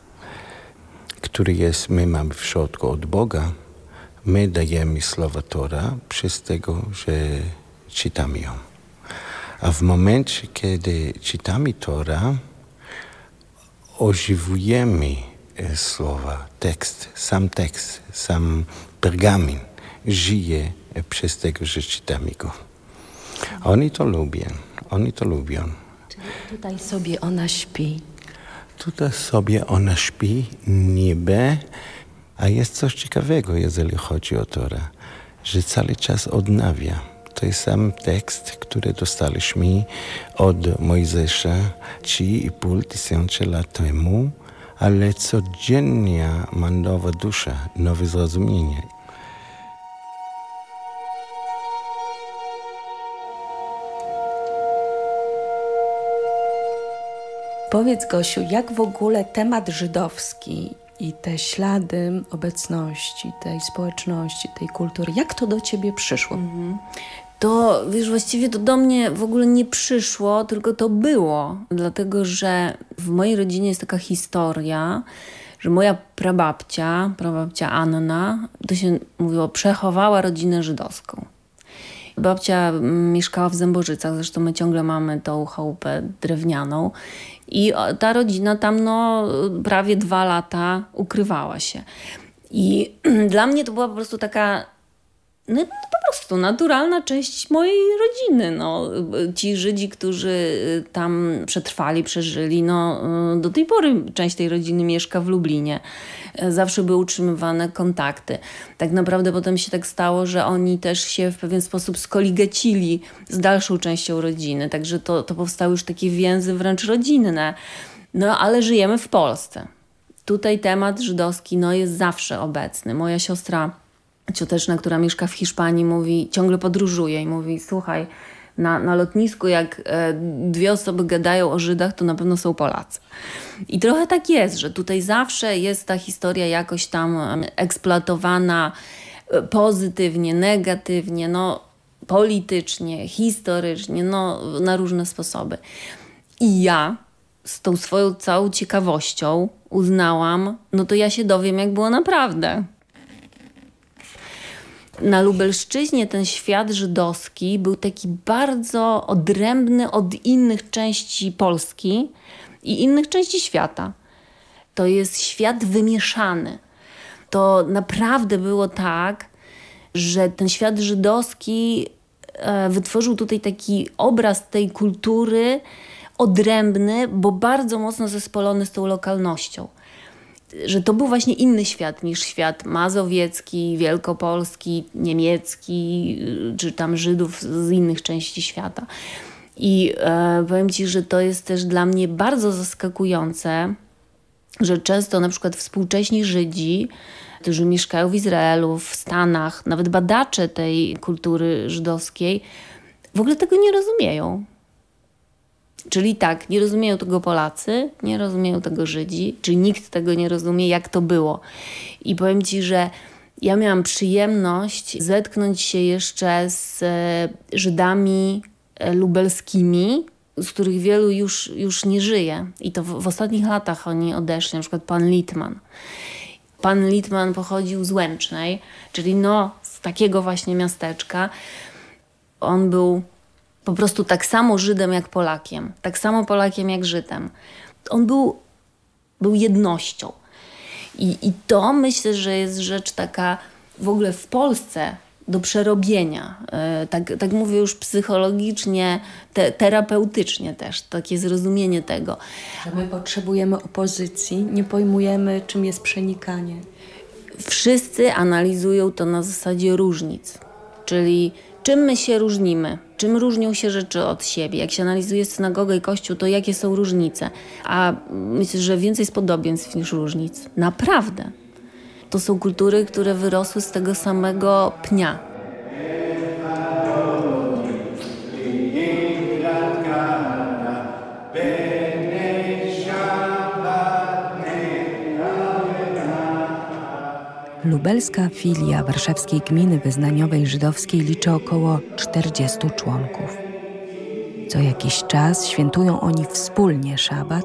który jest, my mamy w środku od Boga. My dajemy słowa Tora przez tego, że czytamy ją. A w momencie, kiedy czytamy Tora, ożywujemy słowa, tekst, sam tekst, sam pergamin żyje przez tego, że czytamy go. Oni to lubią, oni to lubią. Tutaj sobie ona śpi. Tutaj sobie ona śpi, niby, a jest coś ciekawego, jeżeli chodzi o Tora, że cały czas odnawia. To jest sam tekst, który dostaliśmy od Mojżesza 3,5 tysiące lat temu, ale codziennie ma nowa dusza, nowe zrozumienie. Powiedz Gosiu, jak w ogóle temat żydowski i te ślady obecności tej społeczności, tej kultury, jak to do ciebie przyszło? Mhm. To wiesz, właściwie to do mnie w ogóle nie przyszło, tylko to było. Dlatego, że w mojej rodzinie jest taka historia, że moja prababcia, prababcia Anna, to się mówiło, przechowała rodzinę żydowską. Babcia mieszkała w Zębożycach, zresztą my ciągle mamy tą chałupę drewnianą. I ta rodzina tam no, prawie dwa lata ukrywała się. I dla mnie to była po prostu taka no, prostu naturalna część mojej rodziny. No, ci Żydzi, którzy tam przetrwali, przeżyli, no, do tej pory część tej rodziny mieszka w Lublinie. Zawsze były utrzymywane kontakty. Tak naprawdę potem się tak stało, że oni też się w pewien sposób skoligecili z dalszą częścią rodziny. Także to, to powstały już takie więzy wręcz rodzinne. No ale żyjemy w Polsce. Tutaj temat żydowski no, jest zawsze obecny. Moja siostra cioteczna, która mieszka w Hiszpanii, mówi, ciągle podróżuje i mówi, słuchaj, na, na lotnisku jak e, dwie osoby gadają o Żydach, to na pewno są Polacy. I trochę tak jest, że tutaj zawsze jest ta historia jakoś tam eksploatowana e, pozytywnie, negatywnie, no politycznie, historycznie, no na różne sposoby. I ja z tą swoją całą ciekawością uznałam, no to ja się dowiem, jak było naprawdę. Na Lubelszczyźnie ten świat żydowski był taki bardzo odrębny od innych części Polski i innych części świata. To jest świat wymieszany. To naprawdę było tak, że ten świat żydowski e, wytworzył tutaj taki obraz tej kultury odrębny, bo bardzo mocno zespolony z tą lokalnością że to był właśnie inny świat niż świat mazowiecki, wielkopolski, niemiecki, czy tam Żydów z innych części świata. I e, powiem Ci, że to jest też dla mnie bardzo zaskakujące, że często na przykład współcześni Żydzi, którzy mieszkają w Izraelu, w Stanach, nawet badacze tej kultury żydowskiej, w ogóle tego nie rozumieją. Czyli tak, nie rozumieją tego Polacy, nie rozumieją tego Żydzi, czy nikt tego nie rozumie, jak to było. I powiem Ci, że ja miałam przyjemność zetknąć się jeszcze z e, Żydami e, lubelskimi, z których wielu już, już nie żyje. I to w, w ostatnich latach oni odeszli, na przykład pan Litman. Pan Litman pochodził z Łęcznej, czyli no z takiego właśnie miasteczka. On był po prostu tak samo Żydem jak Polakiem, tak samo Polakiem jak Żydem. On był, był jednością. I, I to myślę, że jest rzecz taka w ogóle w Polsce do przerobienia. E, tak, tak mówię już psychologicznie, te, terapeutycznie też, takie zrozumienie tego. Że my potrzebujemy opozycji, nie pojmujemy, czym jest przenikanie. Wszyscy analizują to na zasadzie różnic, czyli czym my się różnimy, czym różnią się rzeczy od siebie. Jak się analizuje synagogę i kościół, to jakie są różnice. A myślę, że więcej jest podobieństw niż różnic. Naprawdę. To są kultury, które wyrosły z tego samego pnia. Lubelska filia warszawskiej gminy wyznaniowej żydowskiej liczy około 40 członków. Co jakiś czas świętują oni wspólnie szabat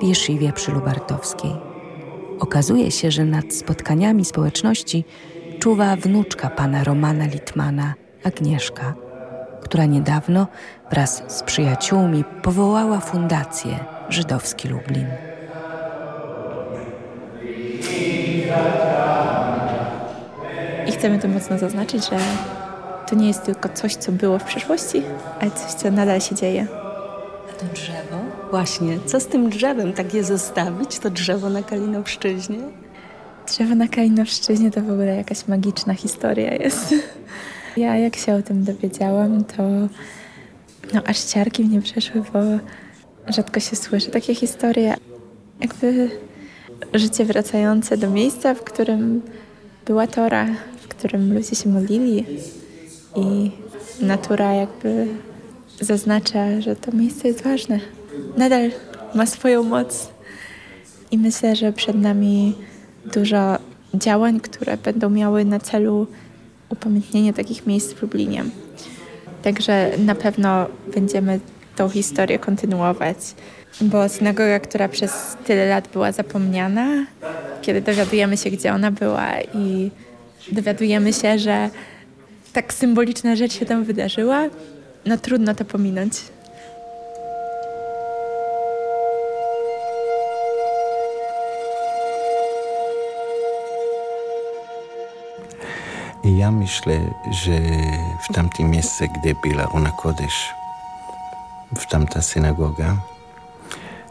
w Jeszywie przy Lubartowskiej. Okazuje się, że nad spotkaniami społeczności czuwa wnuczka pana Romana Litmana, Agnieszka, która niedawno wraz z przyjaciółmi powołała fundację Żydowski Lublin. Chcemy to mocno zaznaczyć, że to nie jest tylko coś, co było w przeszłości, ale coś, co nadal się dzieje. A to drzewo? Właśnie, co z tym drzewem tak je zostawić, to drzewo na Kalinowszczyźnie? Drzewo na Kalinowszczyźnie to w ogóle jakaś magiczna historia jest. Ja jak się o tym dowiedziałam, to no, aż ciarki mnie przeszły, bo rzadko się słyszy takie historie. Jakby życie wracające do miejsca, w którym była tora, którym ludzie się modlili i natura jakby zaznacza, że to miejsce jest ważne. Nadal ma swoją moc i myślę, że przed nami dużo działań, które będą miały na celu upamiętnienie takich miejsc w Lublinie. Także na pewno będziemy tą historię kontynuować, bo synagoga, która przez tyle lat była zapomniana, kiedy dowiadujemy się, gdzie ona była i dowiadujemy się, że tak symboliczna rzecz się tam wydarzyła, no trudno to pominąć. Ja myślę, że w tamtym miejscu, gdzie była ona Kodesz, w tamta synagoga,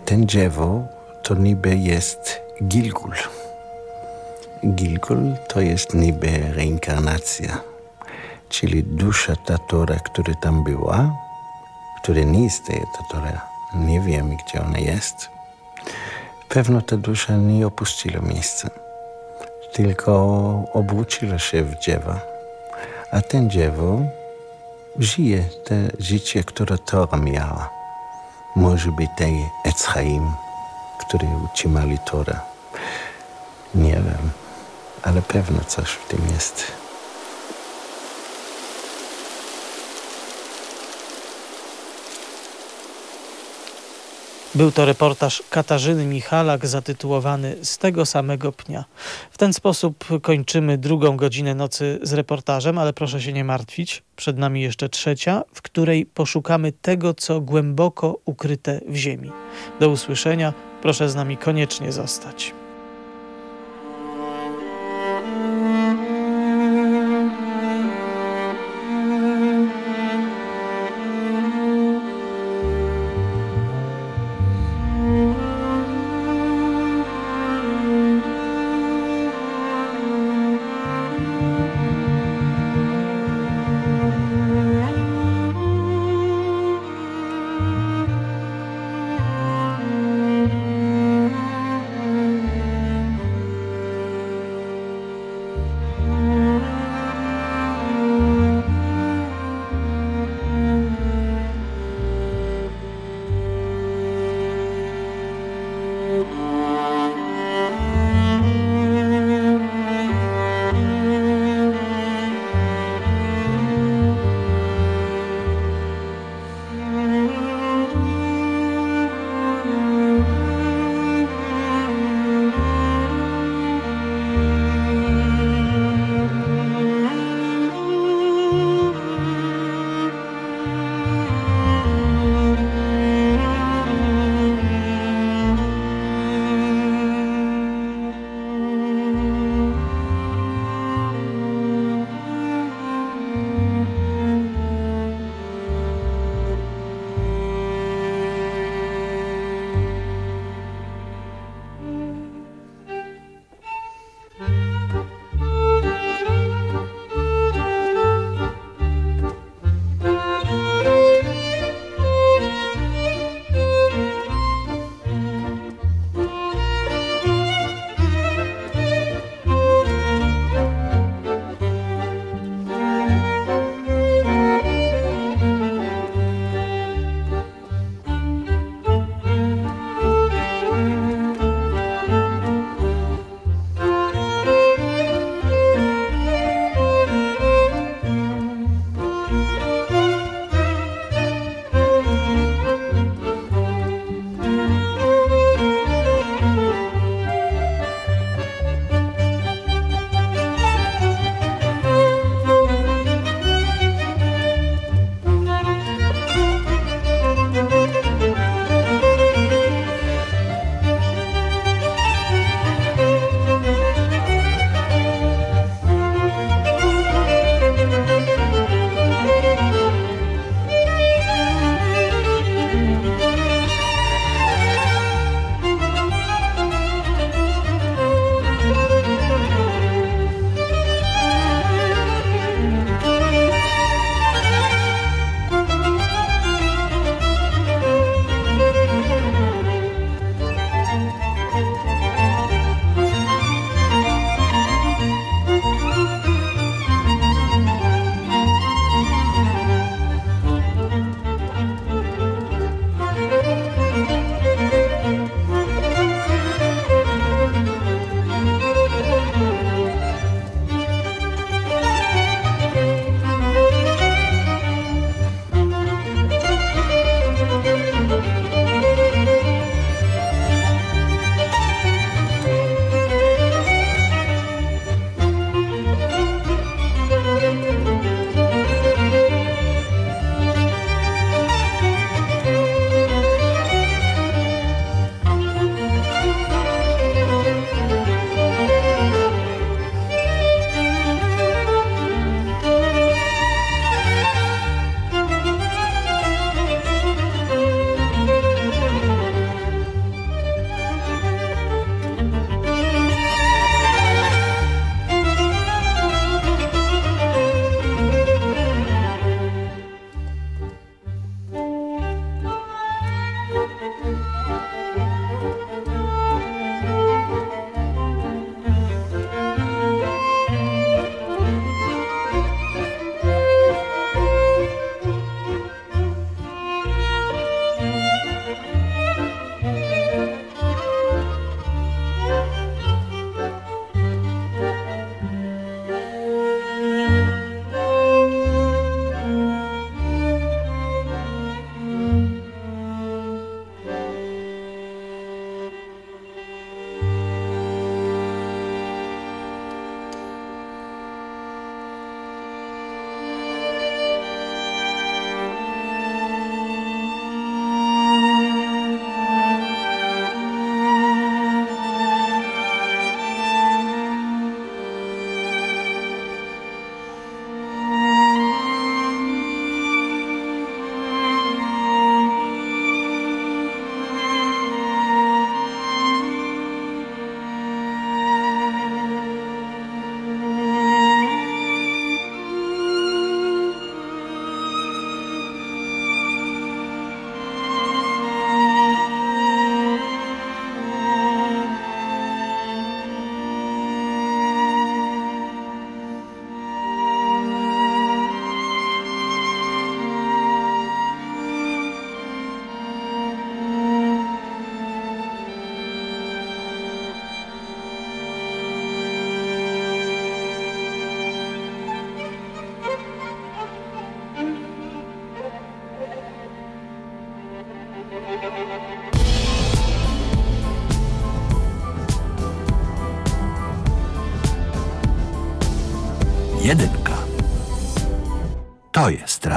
ten drzewo to niby jest Gilgul. Gilgul to jest niby reinkarnacja, czyli dusza ta Tora, która tam była, która nie istnieje ta Tora, nie wiemy gdzie ona jest. Pewno ta dusza nie opuściła miejsca, tylko obróciła się w dziewa. A ten dziewo żyje to życie, które Tora miała. Może być tej Etzchaim, który utrzymali Tora. Nie wiem, ale pewno coś w tym jest. Był to reportaż Katarzyny Michalak zatytułowany Z tego samego pnia. W ten sposób kończymy drugą godzinę nocy z reportażem, ale proszę się nie martwić. Przed nami jeszcze trzecia, w której poszukamy tego, co głęboko ukryte w ziemi. Do usłyszenia. Proszę z nami koniecznie zostać.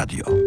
Radio.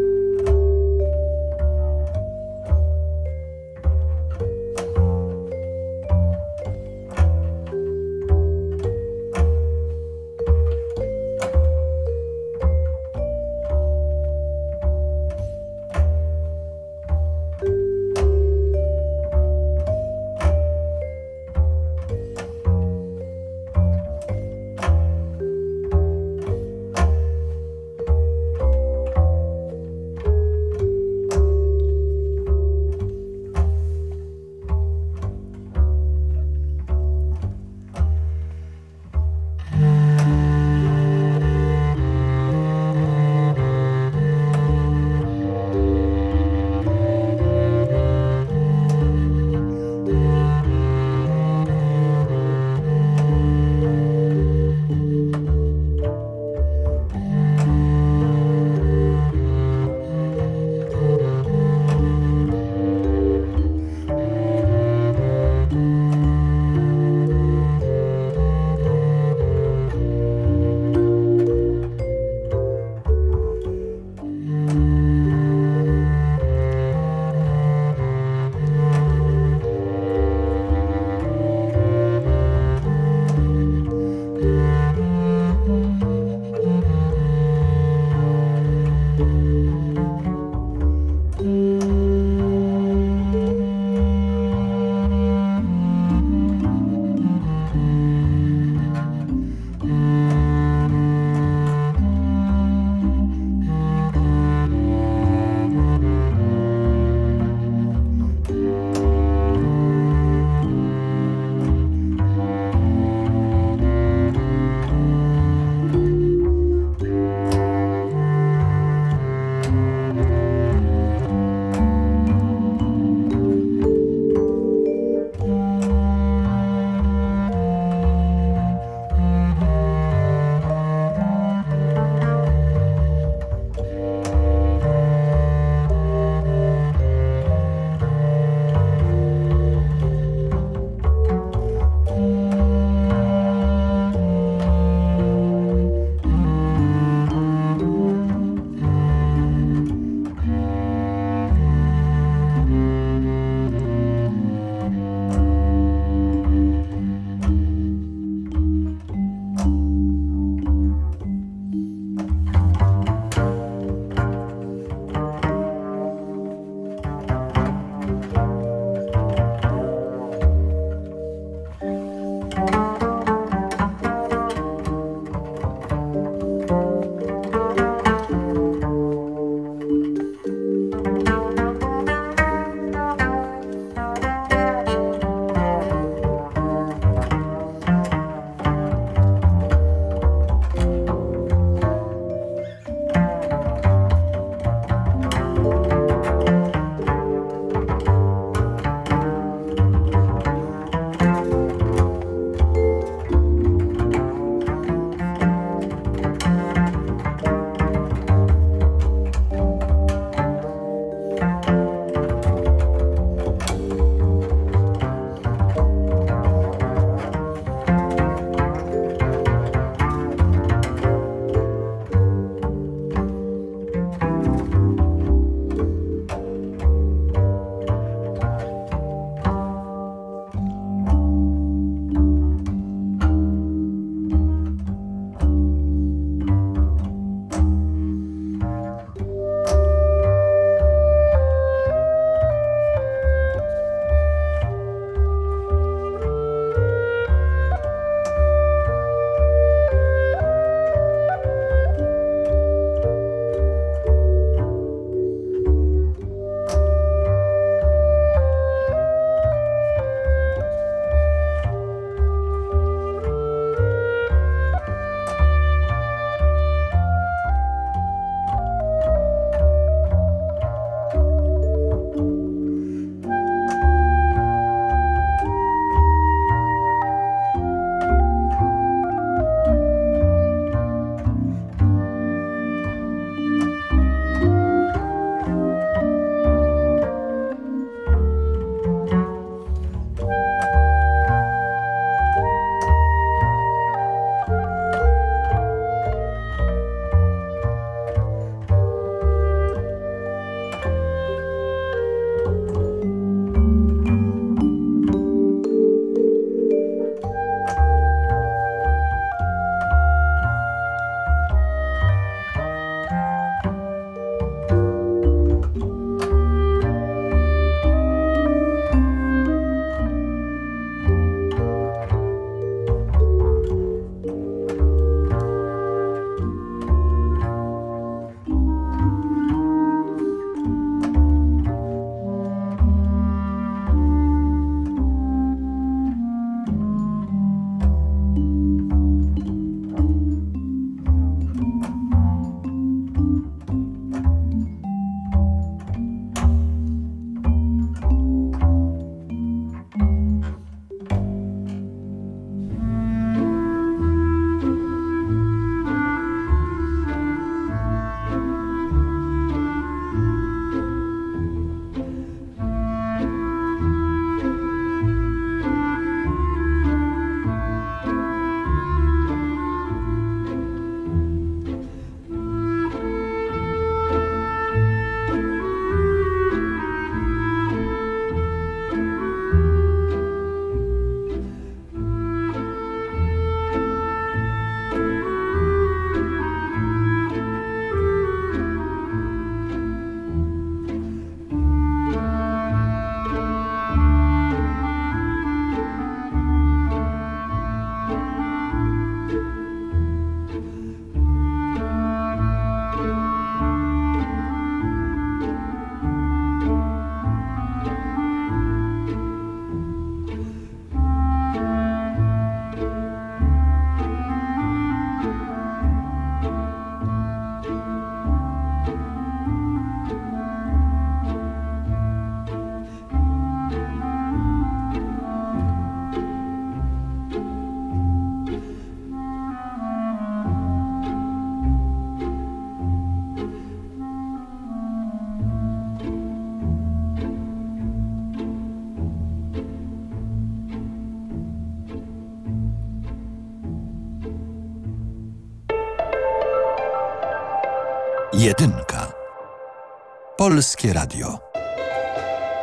Polskie Radio.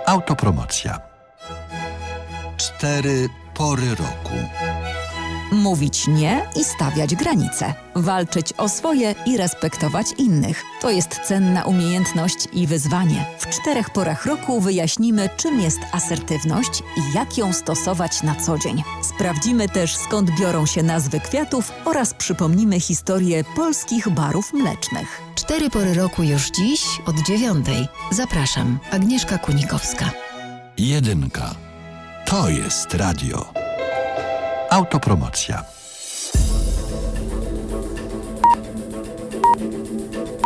Autopromocja. Cztery pory roku. Mówić nie i stawiać granice. Walczyć o swoje i respektować innych. To jest cenna umiejętność i wyzwanie. W czterech porach roku wyjaśnimy, czym jest asertywność i jak ją stosować na co dzień. Sprawdzimy też, skąd biorą się nazwy kwiatów oraz przypomnimy historię polskich barów mlecznych. Cztery pory roku już dziś od dziewiątej. Zapraszam, Agnieszka Kunikowska. Jedynka. To jest radio. Autopromocja.